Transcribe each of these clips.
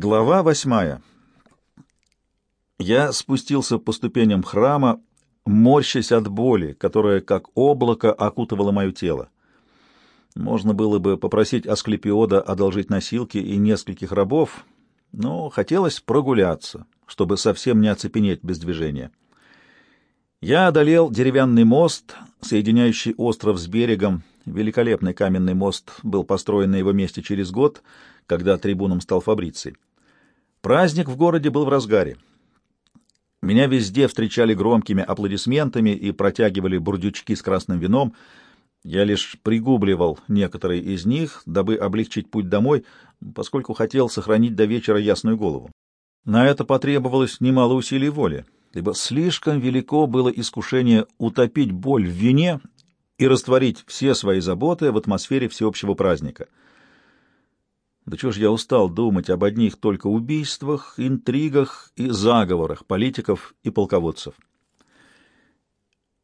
Глава восьмая. Я спустился по ступеням храма, морщась от боли, которая, как облако, окутывала мое тело. Можно было бы попросить Асклепиода одолжить носилки и нескольких рабов, но хотелось прогуляться, чтобы совсем не оцепенеть без движения. Я одолел деревянный мост, соединяющий остров с берегом. Великолепный каменный мост был построен на его месте через год, когда трибуном стал Фабриций. Праздник в городе был в разгаре. Меня везде встречали громкими аплодисментами и протягивали бурдючки с красным вином. Я лишь пригубливал некоторые из них, дабы облегчить путь домой, поскольку хотел сохранить до вечера ясную голову. На это потребовалось немало усилий воли, ибо слишком велико было искушение утопить боль в вине и растворить все свои заботы в атмосфере всеобщего праздника — да чего ж я устал думать об одних только убийствах, интригах и заговорах политиков и полководцев.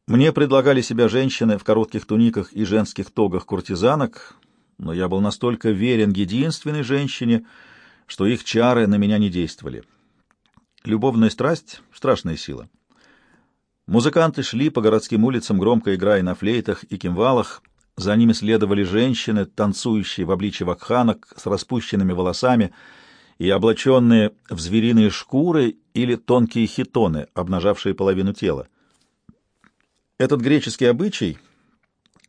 Мне предлагали себя женщины в коротких туниках и женских тогах куртизанок, но я был настолько верен единственной женщине, что их чары на меня не действовали. Любовная страсть — страшная сила. Музыканты шли по городским улицам, громко играя на флейтах и кимвалах — за ними следовали женщины, танцующие в обличье вакханок с распущенными волосами и облаченные в звериные шкуры или тонкие хитоны, обнажавшие половину тела. Этот греческий обычай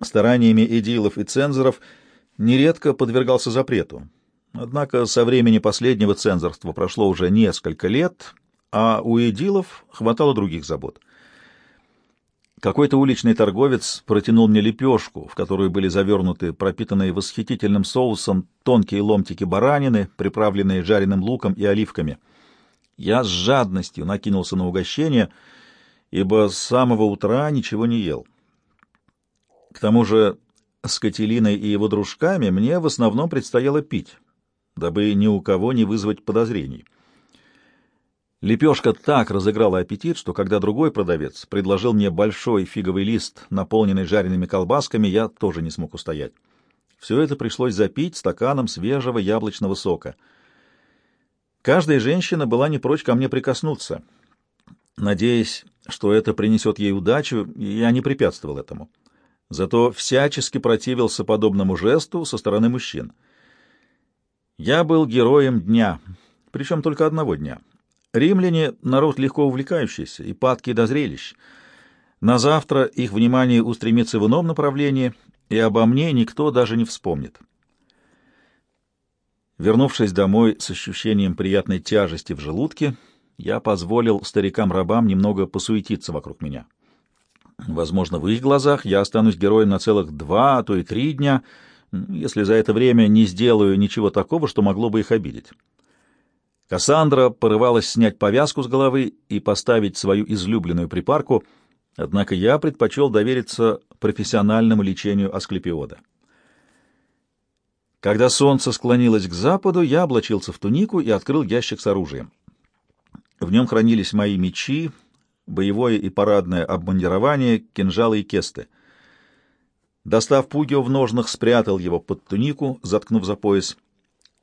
стараниями эдилов и цензоров нередко подвергался запрету. Однако со времени последнего цензорства прошло уже несколько лет, а у эдилов хватало других забот. Какой-то уличный торговец протянул мне лепешку, в которую были завернуты пропитанные восхитительным соусом тонкие ломтики баранины, приправленные жареным луком и оливками. Я с жадностью накинулся на угощение, ибо с самого утра ничего не ел. К тому же с Кателиной и его дружками мне в основном предстояло пить, дабы ни у кого не вызвать подозрений. Лепешка так разыграла аппетит, что когда другой продавец предложил мне большой фиговый лист, наполненный жареными колбасками, я тоже не смог устоять. Все это пришлось запить стаканом свежего яблочного сока. Каждая женщина была не прочь ко мне прикоснуться. Надеясь, что это принесет ей удачу, я не препятствовал этому. Зато всячески противился подобному жесту со стороны мужчин. Я был героем дня, причем только одного дня — Римляне — народ легко увлекающийся и падкий до зрелищ. На завтра их внимание устремится в ином направлении, и обо мне никто даже не вспомнит. Вернувшись домой с ощущением приятной тяжести в желудке, я позволил старикам-рабам немного посуетиться вокруг меня. Возможно, в их глазах я останусь героем на целых два, а то и три дня, если за это время не сделаю ничего такого, что могло бы их обидеть. Кассандра порывалась снять повязку с головы и поставить свою излюбленную припарку, однако я предпочел довериться профессиональному лечению асклепиода. Когда солнце склонилось к западу, я облачился в тунику и открыл ящик с оружием. В нем хранились мои мечи, боевое и парадное обмундирование, кинжалы и кесты. Достав пугио в ножнах, спрятал его под тунику, заткнув за пояс.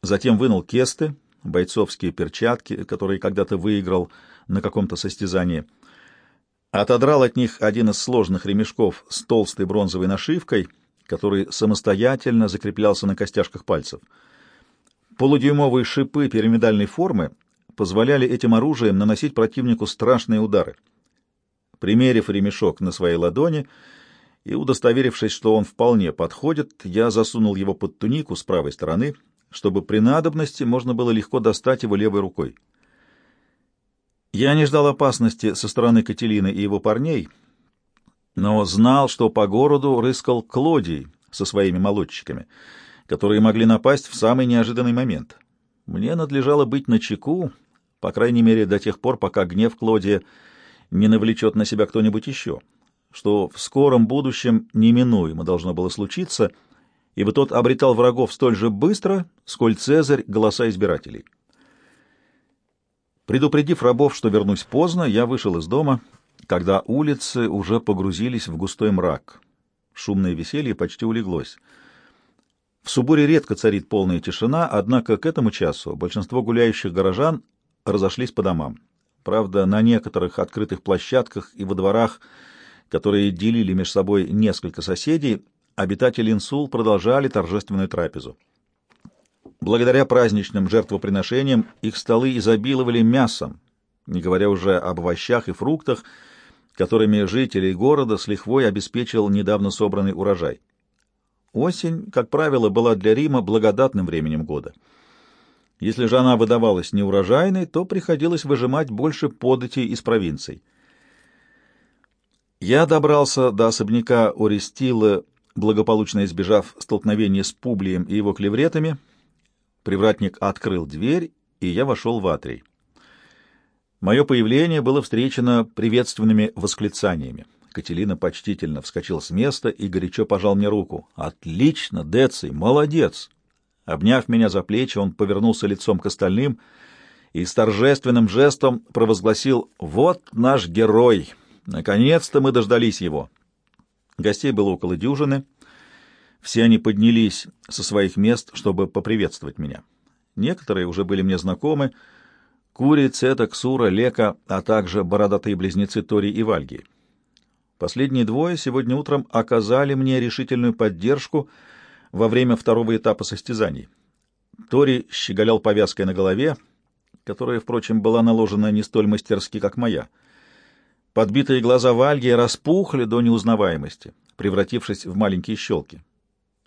Затем вынул кесты, бойцовские перчатки, которые когда-то выиграл на каком-то состязании. Отодрал от них один из сложных ремешков с толстой бронзовой нашивкой, который самостоятельно закреплялся на костяшках пальцев. Полудюймовые шипы пирамидальной формы позволяли этим оружием наносить противнику страшные удары. Примерив ремешок на своей ладони и удостоверившись, что он вполне подходит, я засунул его под тунику с правой стороны — чтобы при надобности можно было легко достать его левой рукой. Я не ждал опасности со стороны Кателины и его парней, но знал, что по городу рыскал Клодий со своими молодчиками, которые могли напасть в самый неожиданный момент. Мне надлежало быть начеку, по крайней мере, до тех пор, пока гнев Клодия не навлечет на себя кто-нибудь еще, что в скором будущем неминуемо должно было случиться — ибо тот обретал врагов столь же быстро, сколь Цезарь — голоса избирателей. Предупредив рабов, что вернусь поздно, я вышел из дома, когда улицы уже погрузились в густой мрак. Шумное веселье почти улеглось. В Субуре редко царит полная тишина, однако к этому часу большинство гуляющих горожан разошлись по домам. Правда, на некоторых открытых площадках и во дворах, которые делили между собой несколько соседей, обитатели Инсул продолжали торжественную трапезу. Благодаря праздничным жертвоприношениям их столы изобиловали мясом, не говоря уже об овощах и фруктах, которыми жителей города с лихвой обеспечил недавно собранный урожай. Осень, как правило, была для Рима благодатным временем года. Если же она выдавалась неурожайной, то приходилось выжимать больше податей из провинций. Я добрался до особняка Орестила, благополучно избежав столкновения с Публием и его клевретами — Привратник открыл дверь, и я вошел в атрий. Мое появление было встречено приветственными восклицаниями. Кателина почтительно вскочил с места и горячо пожал мне руку. «Отлично, Деций, молодец!» Обняв меня за плечи, он повернулся лицом к остальным и с торжественным жестом провозгласил «Вот наш герой! Наконец-то мы дождались его!» Гостей было около дюжины — все они поднялись со своих мест, чтобы поприветствовать меня. Некоторые уже были мне знакомы. Кури, Цета, Ксура, Лека, а также бородатые близнецы Тори и Вальги. Последние двое сегодня утром оказали мне решительную поддержку во время второго этапа состязаний. Тори щеголял повязкой на голове, которая, впрочем, была наложена не столь мастерски, как моя. Подбитые глаза Вальги распухли до неузнаваемости, превратившись в маленькие щелки.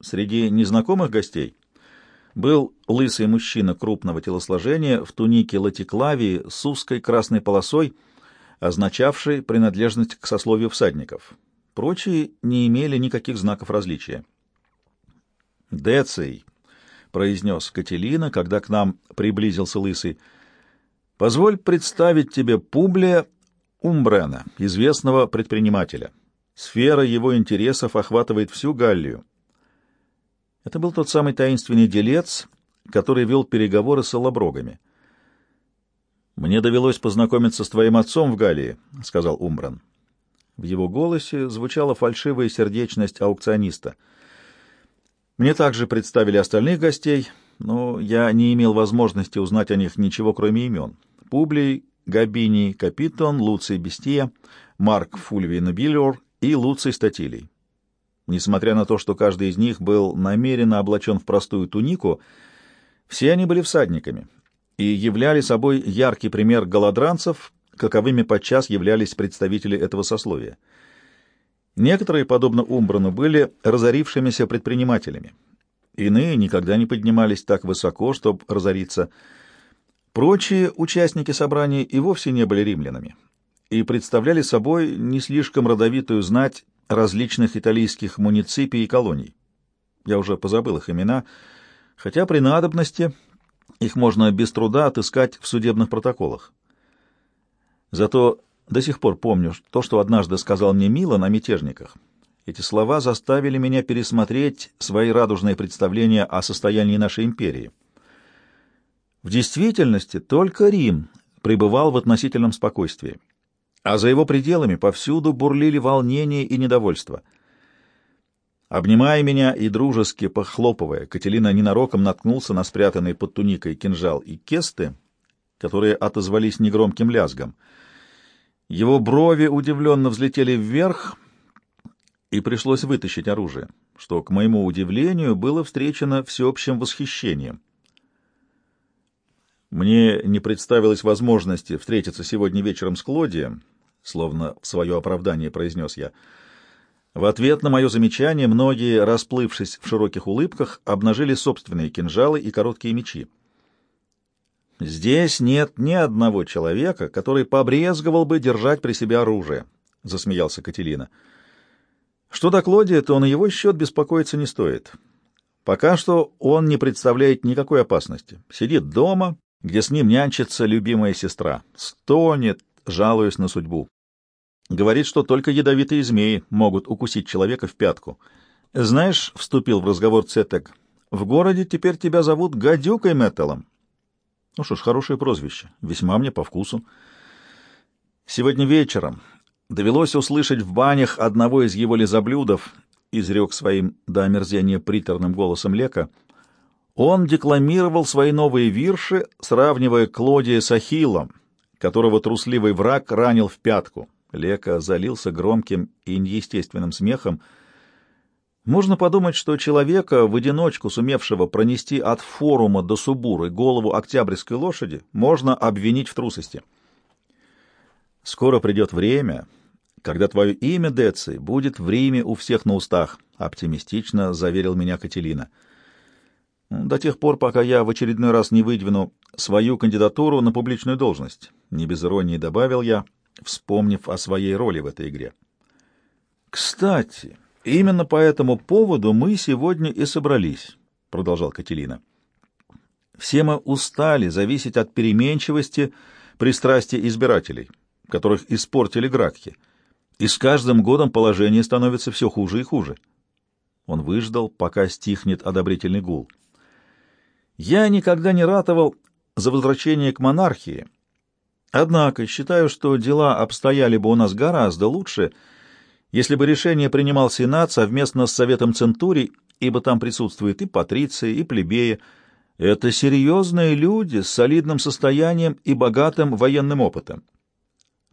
Среди незнакомых гостей был лысый мужчина крупного телосложения в тунике латиклавии с узкой красной полосой, означавшей принадлежность к сословию всадников. Прочие не имели никаких знаков различия. «Деций», — произнес Кателина, когда к нам приблизился лысый, — «позволь представить тебе Публия Умбрена, известного предпринимателя. Сфера его интересов охватывает всю Галлию. Это был тот самый таинственный делец, который вел переговоры с алаброгами. «Мне довелось познакомиться с твоим отцом в Галлии», — сказал Умбран. В его голосе звучала фальшивая сердечность аукциониста. Мне также представили остальных гостей, но я не имел возможности узнать о них ничего, кроме имен. Публий, Габиний Капитон, Луций Бестия, Марк Фульвий Нобилиор и Луций Статилий. Несмотря на то, что каждый из них был намеренно облачен в простую тунику, все они были всадниками и являли собой яркий пример голодранцев, каковыми подчас являлись представители этого сословия. Некоторые, подобно Умбрану, были разорившимися предпринимателями. Иные никогда не поднимались так высоко, чтобы разориться. Прочие участники собрания и вовсе не были римлянами и представляли собой не слишком родовитую знать различных итальянских муниципий и колоний. Я уже позабыл их имена, хотя при надобности их можно без труда отыскать в судебных протоколах. Зато до сих пор помню то, что однажды сказал мне Милан о мятежниках. Эти слова заставили меня пересмотреть свои радужные представления о состоянии нашей империи. В действительности только Рим пребывал в относительном спокойствии а за его пределами повсюду бурлили волнение и недовольство. Обнимая меня и дружески похлопывая, Кателина ненароком наткнулся на спрятанные под туникой кинжал и кесты, которые отозвались негромким лязгом. Его брови удивленно взлетели вверх, и пришлось вытащить оружие, что, к моему удивлению, было встречено всеобщим восхищением. Мне не представилось возможности встретиться сегодня вечером с Клодием, словно в свое оправдание произнес я. В ответ на мое замечание многие, расплывшись в широких улыбках, обнажили собственные кинжалы и короткие мечи. «Здесь нет ни одного человека, который побрезговал бы держать при себе оружие», — засмеялся Кателина. «Что до Клодия, то на его счет беспокоиться не стоит. Пока что он не представляет никакой опасности. Сидит дома, где с ним нянчится любимая сестра, стонет, жалуясь на судьбу. Говорит, что только ядовитые змеи могут укусить человека в пятку. Знаешь, — вступил в разговор Цетек, — в городе теперь тебя зовут Гадюкой Мэттелом. Ну что ж, хорошее прозвище, весьма мне по вкусу. Сегодня вечером довелось услышать в банях одного из его лизоблюдов — изрек своим до омерзения приторным голосом Лека, — он декламировал свои новые вирши, сравнивая Клодия с Ахиллом, которого трусливый враг ранил в пятку. Лека залился громким и неестественным смехом. Можно подумать, что человека, в одиночку сумевшего пронести от форума до Субуры голову октябрьской лошади, можно обвинить в трусости. Скоро придет время, когда твое имя, Деци, будет в Риме у всех на устах, — оптимистично заверил меня Кателина. До тех пор, пока я в очередной раз не выдвину свою кандидатуру на публичную должность, — не без иронии добавил я, вспомнив о своей роли в этой игре. Кстати, именно по этому поводу мы сегодня и собрались, — продолжал Кателина. Все мы устали зависеть от переменчивости пристрастия избирателей — которых испортили Гракхи, и с каждым годом положение становится все хуже и хуже. Он выждал, пока стихнет одобрительный гул. Я никогда не ратовал за возвращение к монархии, однако считаю, что дела обстояли бы у нас гораздо лучше, если бы решение принимал Сенат совместно с Советом Центурий, ибо там присутствуют и патриции, и плебеи. Это серьезные люди с солидным состоянием и богатым военным опытом.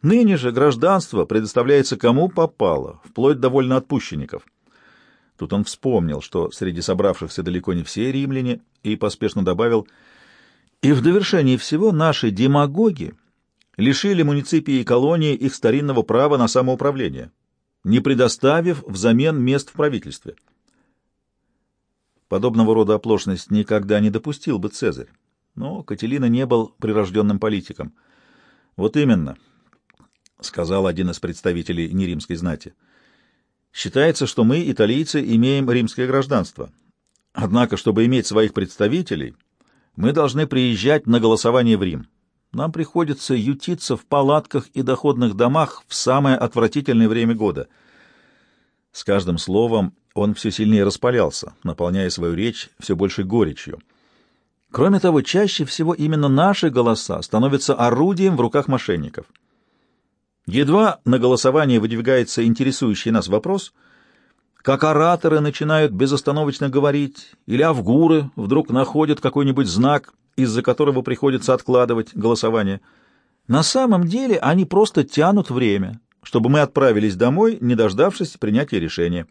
Ныне же гражданство предоставляется кому попало, вплоть до вольноотпущенников. Тут он вспомнил, что среди собравшихся далеко не все римляне, и поспешно добавил, «И в довершении всего наши демагоги лишили муниципии и колонии их старинного права на самоуправление, не предоставив взамен мест в правительстве». Подобного рода оплошность никогда не допустил бы Цезарь, но Кателина не был прирожденным политиком. Вот именно —— сказал один из представителей неримской знати. «Считается, что мы, италийцы, имеем римское гражданство. Однако, чтобы иметь своих представителей, мы должны приезжать на голосование в Рим. Нам приходится ютиться в палатках и доходных домах в самое отвратительное время года». С каждым словом он все сильнее распалялся, наполняя свою речь все больше горечью. Кроме того, чаще всего именно наши голоса становятся орудием в руках мошенников. Едва на голосование выдвигается интересующий нас вопрос, как ораторы начинают безостановочно говорить, или авгуры вдруг находят какой-нибудь знак, из-за которого приходится откладывать голосование. На самом деле они просто тянут время, чтобы мы отправились домой, не дождавшись принятия решения.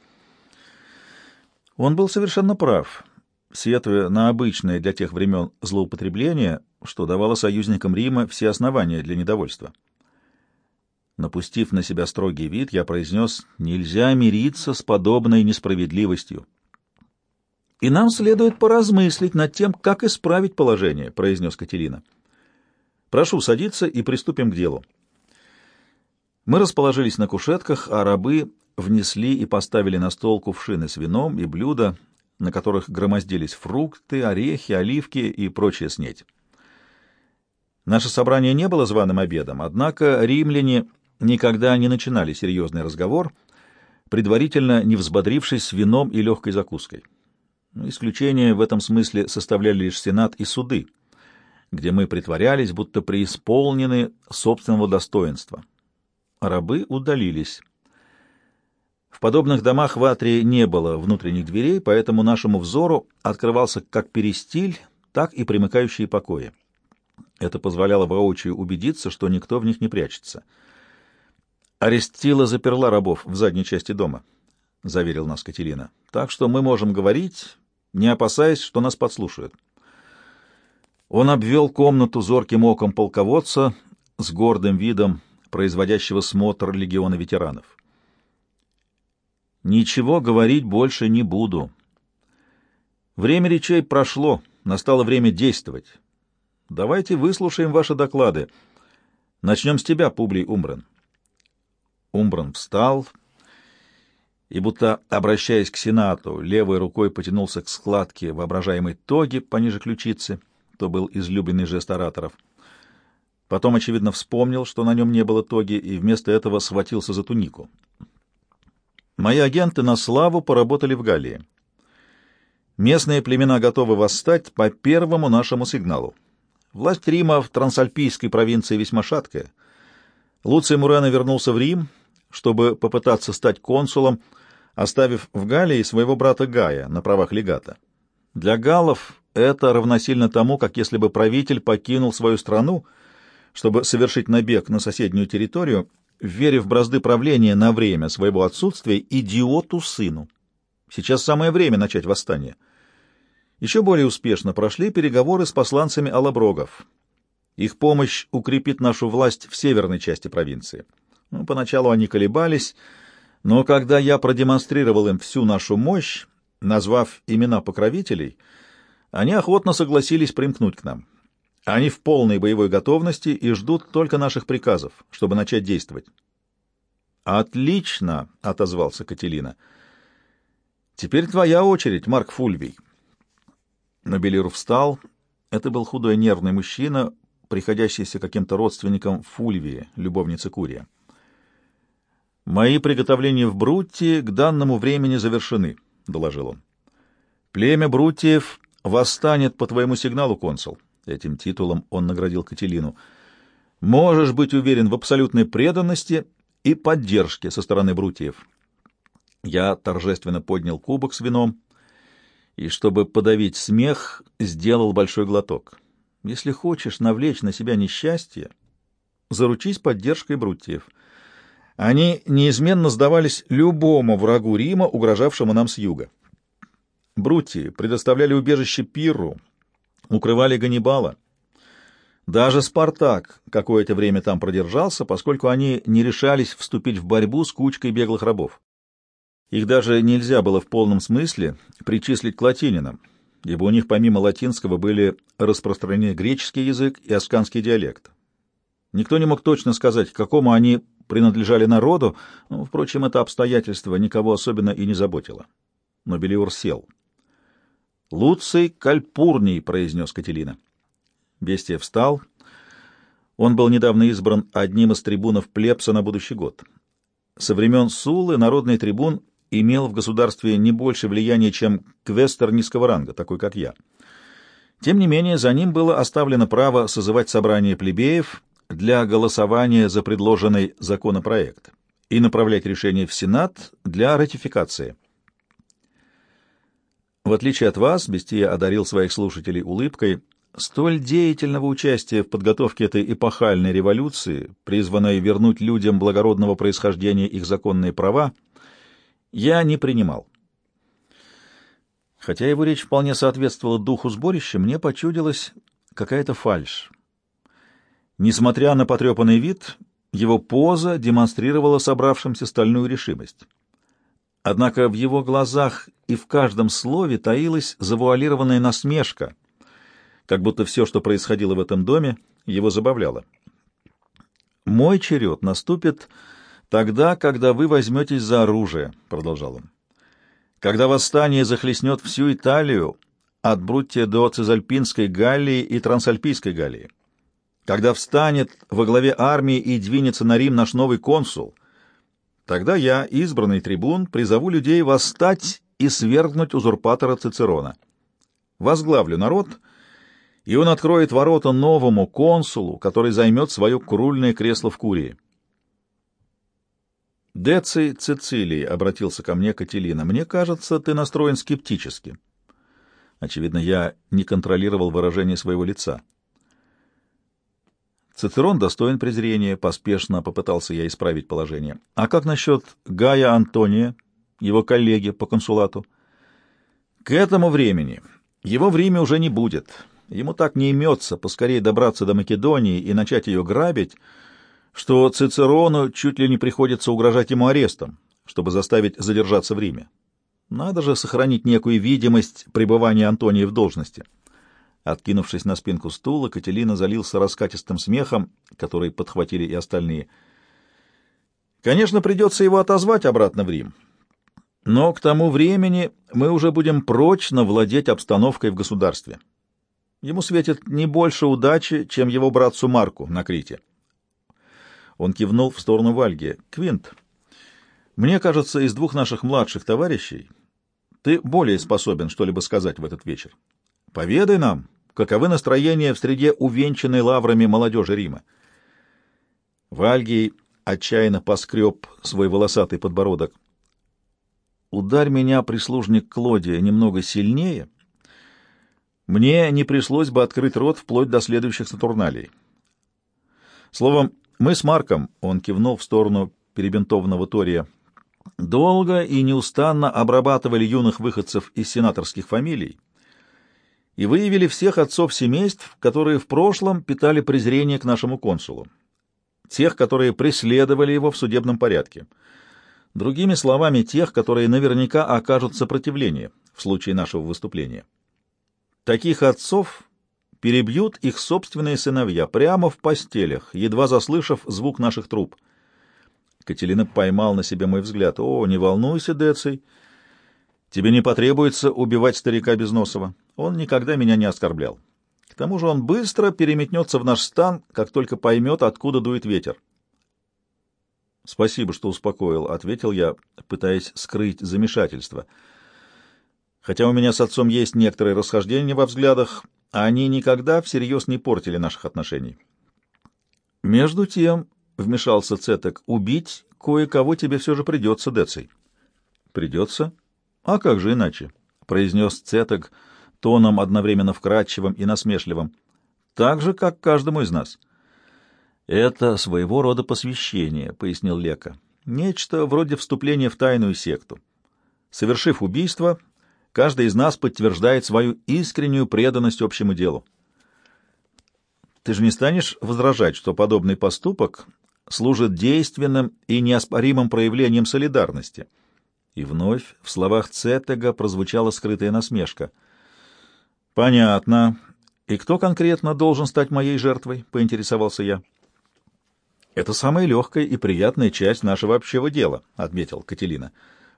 Он был совершенно прав, сетуя на обычное для тех времен злоупотребление, что давало союзникам Рима все основания для недовольства. Напустив на себя строгий вид, я произнес «Нельзя мириться с подобной несправедливостью». «И нам следует поразмыслить над тем, как исправить положение», — произнес Катерина. «Прошу садиться и приступим к делу». Мы расположились на кушетках, а рабы внесли и поставили на стол кувшины с вином и блюда, на которых громоздились фрукты, орехи, оливки и прочая снеть. Наше собрание не было званым обедом, однако римляне никогда не начинали серьезный разговор, предварительно не взбодрившись вином и легкой закуской. Исключение в этом смысле составляли лишь Сенат и суды, где мы притворялись, будто преисполнены собственного достоинства. Рабы удалились. В подобных домах в Атрии не было внутренних дверей, поэтому нашему взору открывался как перестиль, так и примыкающие покои. Это позволяло воочию убедиться, что никто в них не прячется — Арестила заперла рабов в задней части дома, — заверил нас Катерина. — Так что мы можем говорить, не опасаясь, что нас подслушают. Он обвел комнату зорким оком полководца с гордым видом производящего смотр легиона ветеранов. «Ничего говорить больше не буду. Время речей прошло, настало время действовать. Давайте выслушаем ваши доклады. Начнем с тебя, Публий Умбрен». Умбран встал и, будто обращаясь к Сенату, левой рукой потянулся к складке воображаемой тоги пониже ключицы, то был излюбленный жест ораторов. Потом, очевидно, вспомнил, что на нем не было тоги, и вместо этого схватился за тунику. Мои агенты на славу поработали в Галлии. Местные племена готовы восстать по первому нашему сигналу. Власть Рима в Трансальпийской провинции весьма шаткая. Луций Мурена вернулся в Рим — чтобы попытаться стать консулом, оставив в Галлии своего брата Гая на правах легата. Для галлов это равносильно тому, как если бы правитель покинул свою страну, чтобы совершить набег на соседнюю территорию, верив бразды правления на время своего отсутствия идиоту-сыну. Сейчас самое время начать восстание. Еще более успешно прошли переговоры с посланцами алаброгов. Их помощь укрепит нашу власть в северной части провинции. Ну, поначалу они колебались, но когда я продемонстрировал им всю нашу мощь, назвав имена покровителей, они охотно согласились примкнуть к нам. Они в полной боевой готовности и ждут только наших приказов, чтобы начать действовать. «Отлично!» — отозвался Кателина. «Теперь твоя очередь, Марк Фульвий». Нобелир встал. Это был худой нервный мужчина, приходящийся каким-то родственником Фульвии, любовницы Курия. «Мои приготовления в Брутте к данному времени завершены», — доложил он. «Племя Брутиев восстанет по твоему сигналу, консул». Этим титулом он наградил Кателину. «Можешь быть уверен в абсолютной преданности и поддержке со стороны Брутиев». Я торжественно поднял кубок с вином и, чтобы подавить смех, сделал большой глоток. Если хочешь навлечь на себя несчастье, заручись поддержкой Брутиев. Они неизменно сдавались любому врагу Рима, угрожавшему нам с юга. Брутии предоставляли убежище Пирру, укрывали Ганнибала. Даже Спартак какое-то время там продержался, поскольку они не решались вступить в борьбу с кучкой беглых рабов. Их даже нельзя было в полном смысле причислить к латининам, ибо у них помимо латинского были распространены греческий язык и асканский диалект. Никто не мог точно сказать, к какому они принадлежали народу, но, впрочем, это обстоятельство никого особенно и не заботило. Но Белиур сел. «Луций Кальпурний», — произнес Кателина. Бестия встал. Он был недавно избран одним из трибунов плебса на будущий год. Со времен Сулы народный трибун имел в государстве не больше влияния, чем квестер низкого ранга, такой как я. Тем не менее, за ним было оставлено право созывать собрание плебеев для голосования за предложенный законопроект и направлять решение в Сенат для ратификации. В отличие от вас, Бестия одарил своих слушателей улыбкой, столь деятельного участия в подготовке этой эпохальной революции, призванной вернуть людям благородного происхождения их законные права, я не принимал. Хотя его речь вполне соответствовала духу сборища, мне почудилась какая-то фальшь. Несмотря на потрепанный вид, его поза демонстрировала собравшимся стальную решимость. Однако в его глазах и в каждом слове таилась завуалированная насмешка, как будто все, что происходило в этом доме, его забавляло. «Мой черед наступит тогда, когда вы возьметесь за оружие», — продолжал он. «Когда восстание захлестнет всю Италию, от Бруттия до Цезальпинской Галлии и Трансальпийской Галлии. Когда встанет во главе армии и двинется на Рим наш новый консул, Тогда я, избранный трибун, призову людей восстать и свергнуть узурпатора Цицерона. Возглавлю народ, и он откроет ворота новому консулу, который займет свое курульное кресло в Курии. «Деций Цицилий», — обратился ко мне Кателина, — «мне кажется, ты настроен скептически». Очевидно, я не контролировал выражение своего лица. Цицерон достоин презрения, поспешно попытался я исправить положение. А как насчет Гая Антония, его коллеги по консулату? К этому времени его в Риме уже не будет. Ему так не имется поскорее добраться до Македонии и начать ее грабить, что Цицерону чуть ли не приходится угрожать ему арестом, чтобы заставить задержаться в Риме. Надо же сохранить некую видимость пребывания Антония в должности. Откинувшись на спинку стула, Кателина залился раскатистым смехом, который подхватили и остальные. Конечно, придется его отозвать обратно в Рим. Но к тому времени мы уже будем прочно владеть обстановкой в государстве. Ему светит не больше удачи, чем его братцу Марку на Крите. Он кивнул в сторону Вальги. «Квинт, мне кажется, из двух наших младших товарищей ты более способен что-либо сказать в этот вечер. Поведай нам, каковы настроения в среде увенчанной лаврами молодежи Рима. Вальгий отчаянно поскреб свой волосатый подбородок. ударь меня, прислужник Клодия, немного сильнее, мне не пришлось бы открыть рот вплоть до следующих Сатурналей. Словом, мы с Марком, он кивнул в сторону перебинтованного Тория, долго и неустанно обрабатывали юных выходцев из сенаторских фамилий и выявили всех отцов семейств, которые в прошлом питали презрение к нашему консулу, тех, которые преследовали его в судебном порядке, другими словами, тех, которые наверняка окажут сопротивление в случае нашего выступления. Таких отцов перебьют их собственные сыновья прямо в постелях, едва заслышав звук наших труб. Катерина поймал на себе мой взгляд. «О, не волнуйся, Деций, тебе не потребуется убивать старика Безносова. Он никогда меня не оскорблял. К тому же он быстро переметнется в наш стан, как только поймет, откуда дует ветер». «Спасибо, что успокоил», — ответил я, пытаясь скрыть замешательство — Хотя у меня с отцом есть некоторые расхождения во взглядах, они никогда всерьез не портили наших отношений. Между тем, — вмешался Цетек, — убить кое-кого тебе все же придется, Деций. — Придется? А как же иначе? — произнес Цетек тоном одновременно вкрадчивым и насмешливым. — Так же, как каждому из нас. — Это своего рода посвящение, — пояснил Лека. — Нечто вроде вступления в тайную секту. Совершив убийство, Каждый из нас подтверждает свою искреннюю преданность общему делу. Ты же не станешь возражать, что подобный поступок служит действенным и неоспоримым проявлением солидарности. И вновь в словах Цеттега прозвучала скрытая насмешка. «Понятно. И кто конкретно должен стать моей жертвой?» — поинтересовался я. «Это самая легкая и приятная часть нашего общего дела», — отметил Кателина.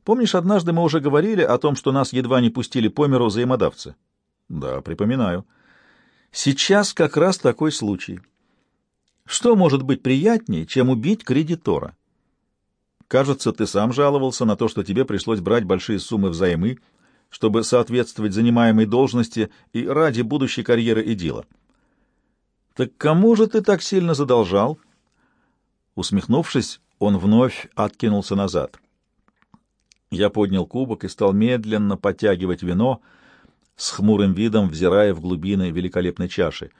Помнишь, однажды мы уже говорили о том, что нас едва не пустили по миру взаимодавцы? Да, припоминаю. Сейчас как раз такой случай. Что может быть приятнее, чем убить кредитора? Кажется, ты сам жаловался на то, что тебе пришлось брать большие суммы взаймы, чтобы соответствовать занимаемой должности и ради будущей карьеры Эдила. Так кому же ты так сильно задолжал? Усмехнувшись, он вновь откинулся назад. Я поднял кубок и стал медленно подтягивать вино, с хмурым видом взирая в глубины великолепной чаши.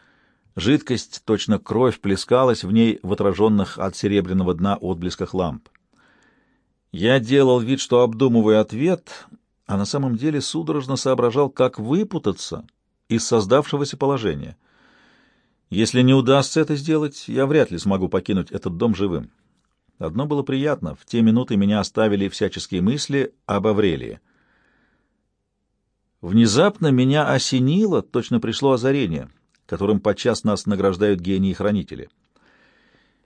Жидкость, точно кровь, плескалась в ней в отраженных от серебряного дна отблесках ламп. Я делал вид, что обдумываю ответ, а на самом деле судорожно соображал, как выпутаться из создавшегося положения. Если не удастся это сделать, я вряд ли смогу покинуть этот дом живым. Одно было приятно. В те минуты меня оставили всяческие мысли об Аврелии. Внезапно меня осенило, точно пришло озарение, которым подчас нас награждают гении-хранители.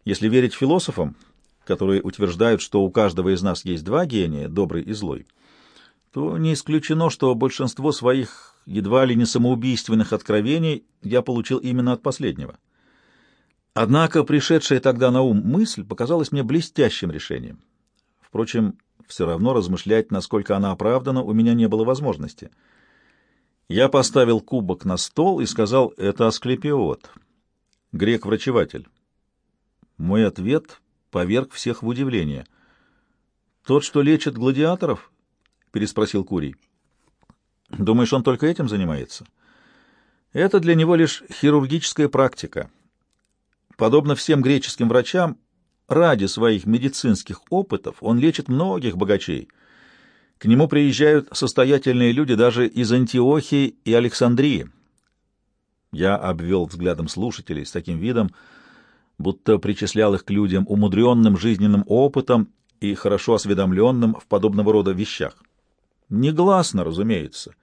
Если верить философам, которые утверждают, что у каждого из нас есть два гения, добрый и злой, то не исключено, что большинство своих едва ли не самоубийственных откровений я получил именно от последнего. Однако пришедшая тогда на ум мысль показалась мне блестящим решением. Впрочем, все равно размышлять, насколько она оправдана, у меня не было возможности. Я поставил кубок на стол и сказал, это Асклепиот, грек-врачеватель. Мой ответ поверг всех в удивление. «Тот, что лечит гладиаторов?» — переспросил Курий. «Думаешь, он только этим занимается?» «Это для него лишь хирургическая практика». Подобно всем греческим врачам, ради своих медицинских опытов он лечит многих богачей. К нему приезжают состоятельные люди даже из Антиохии и Александрии. Я обвел взглядом слушателей с таким видом, будто причислял их к людям умудренным жизненным опытом и хорошо осведомленным в подобного рода вещах. Негласно, разумеется.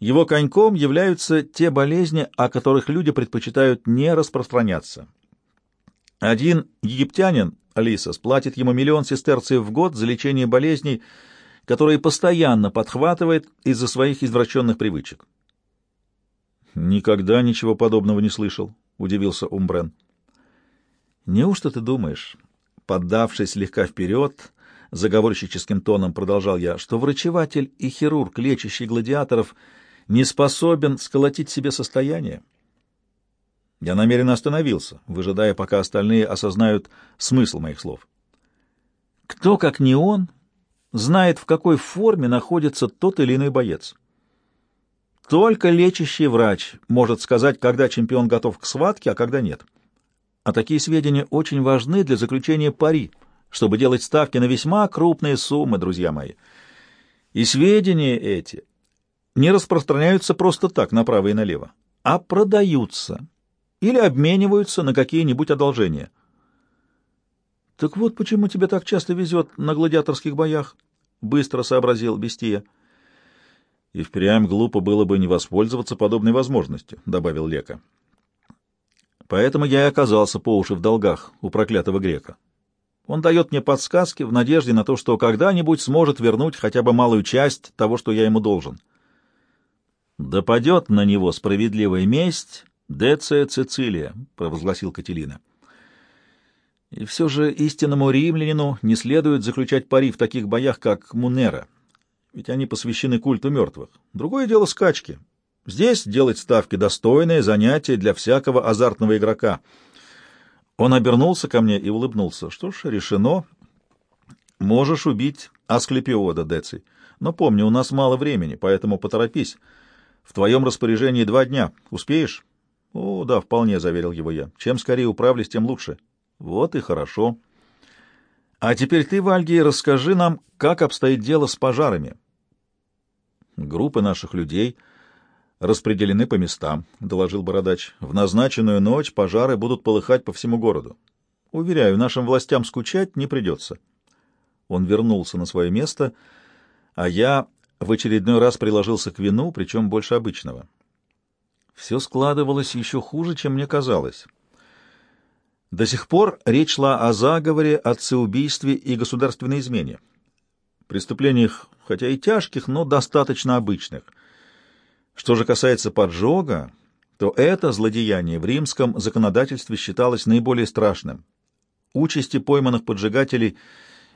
Его коньком являются те болезни, о которых люди предпочитают не распространяться. Один египтянин, Алисос, платит ему миллион сестерций в год за лечение болезней, которые постоянно подхватывает из-за своих извращенных привычек. «Никогда ничего подобного не слышал», — удивился Умбрен. «Неужто ты думаешь?» Поддавшись слегка вперед, заговорщическим тоном продолжал я, что врачеватель и хирург, лечащий гладиаторов — не способен сколотить себе состояние. Я намеренно остановился, выжидая, пока остальные осознают смысл моих слов. Кто, как не он, знает, в какой форме находится тот или иной боец. Только лечащий врач может сказать, когда чемпион готов к схватке, а когда нет. А такие сведения очень важны для заключения пари, чтобы делать ставки на весьма крупные суммы, друзья мои. И сведения эти не распространяются просто так направо и налево, а продаются или обмениваются на какие-нибудь одолжения. «Так вот почему тебе так часто везет на гладиаторских боях», — быстро сообразил Бестия. «И впрямь глупо было бы не воспользоваться подобной возможностью», — добавил Лека. «Поэтому я и оказался по уши в долгах у проклятого грека. Он дает мне подсказки в надежде на то, что когда-нибудь сможет вернуть хотя бы малую часть того, что я ему должен». «Да падет на него справедливая месть Деция Цицилия», — провозгласил Кателина. И все же истинному римлянину не следует заключать пари в таких боях, как Мунера, ведь они посвящены культу мертвых. Другое дело скачки. Здесь делать ставки — достойное занятие для всякого азартного игрока. Он обернулся ко мне и улыбнулся. Что ж, решено. Можешь убить Асклепиода, Деций. Но помни, у нас мало времени, поэтому поторопись. В твоем распоряжении два дня. Успеешь? — О, да, вполне, — заверил его я. — Чем скорее управлюсь, тем лучше. — вот и хорошо. А теперь ты, Вальгий, расскажи нам, как обстоит дело с пожарами. Группы наших людей распределены по местам, — доложил Бородач. В назначенную ночь пожары будут полыхать по всему городу. Уверяю, нашим властям скучать не придется. Он вернулся на свое место, а я в очередной раз приложился к вину, причем больше обычного. Все складывалось еще хуже, чем мне казалось. До сих пор речь шла о заговоре, отцеубийстве и государственной измене. Преступлениях, хотя и тяжких, но достаточно обычных. Что же касается поджога, то это злодеяние в римском законодательстве считалось наиболее страшным. Участи пойманных поджигателей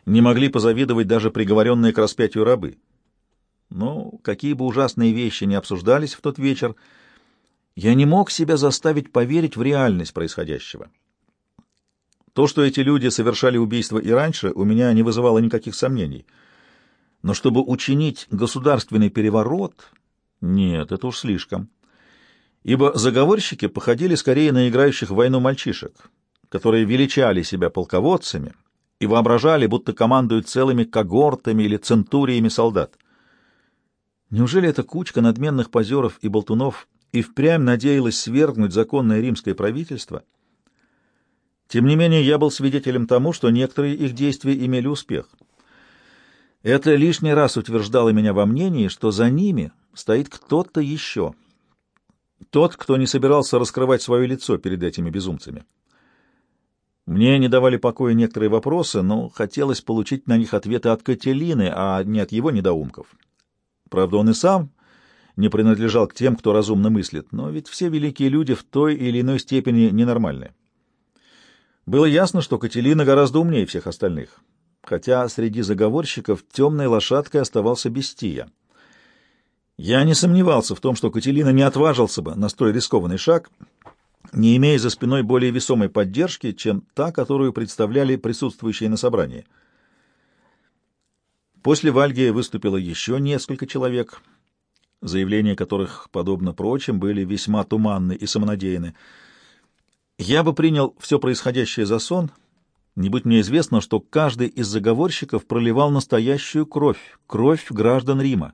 не могли позавидовать даже приговоренные к распятию рабы. Но какие бы ужасные вещи ни обсуждались в тот вечер, я не мог себя заставить поверить в реальность происходящего. То, что эти люди совершали убийство и раньше, у меня не вызывало никаких сомнений. Но чтобы учинить государственный переворот... Нет, это уж слишком. Ибо заговорщики походили скорее на играющих в войну мальчишек, которые величали себя полководцами и воображали, будто командуют целыми когортами или центуриями солдат. Неужели эта кучка надменных позеров и болтунов и впрямь надеялась свергнуть законное римское правительство — тем не менее, я был свидетелем тому, что некоторые их действия имели успех. Это лишний раз утверждало меня во мнении, что за ними стоит кто-то еще. Тот, кто не собирался раскрывать свое лицо перед этими безумцами. Мне не давали покоя некоторые вопросы, но хотелось получить на них ответы от Кателины, а не от его недоумков. Правда, он и сам не принадлежал к тем, кто разумно мыслит, но ведь все великие люди в той или иной степени ненормальны. Было ясно, что Кателина гораздо умнее всех остальных, хотя среди заговорщиков темной лошадкой оставался Бестия. Я не сомневался в том, что Кателина не отважился бы на столь рискованный шаг, не имея за спиной более весомой поддержки, чем та, которую представляли присутствующие на собрании. После Вальгии выступило еще несколько человек, заявления которых, подобно прочим, были весьма туманны и самонадеянны. Я бы принял все происходящее за сон, не будь мне известно, что каждый из заговорщиков проливал настоящую кровь, кровь граждан Рима.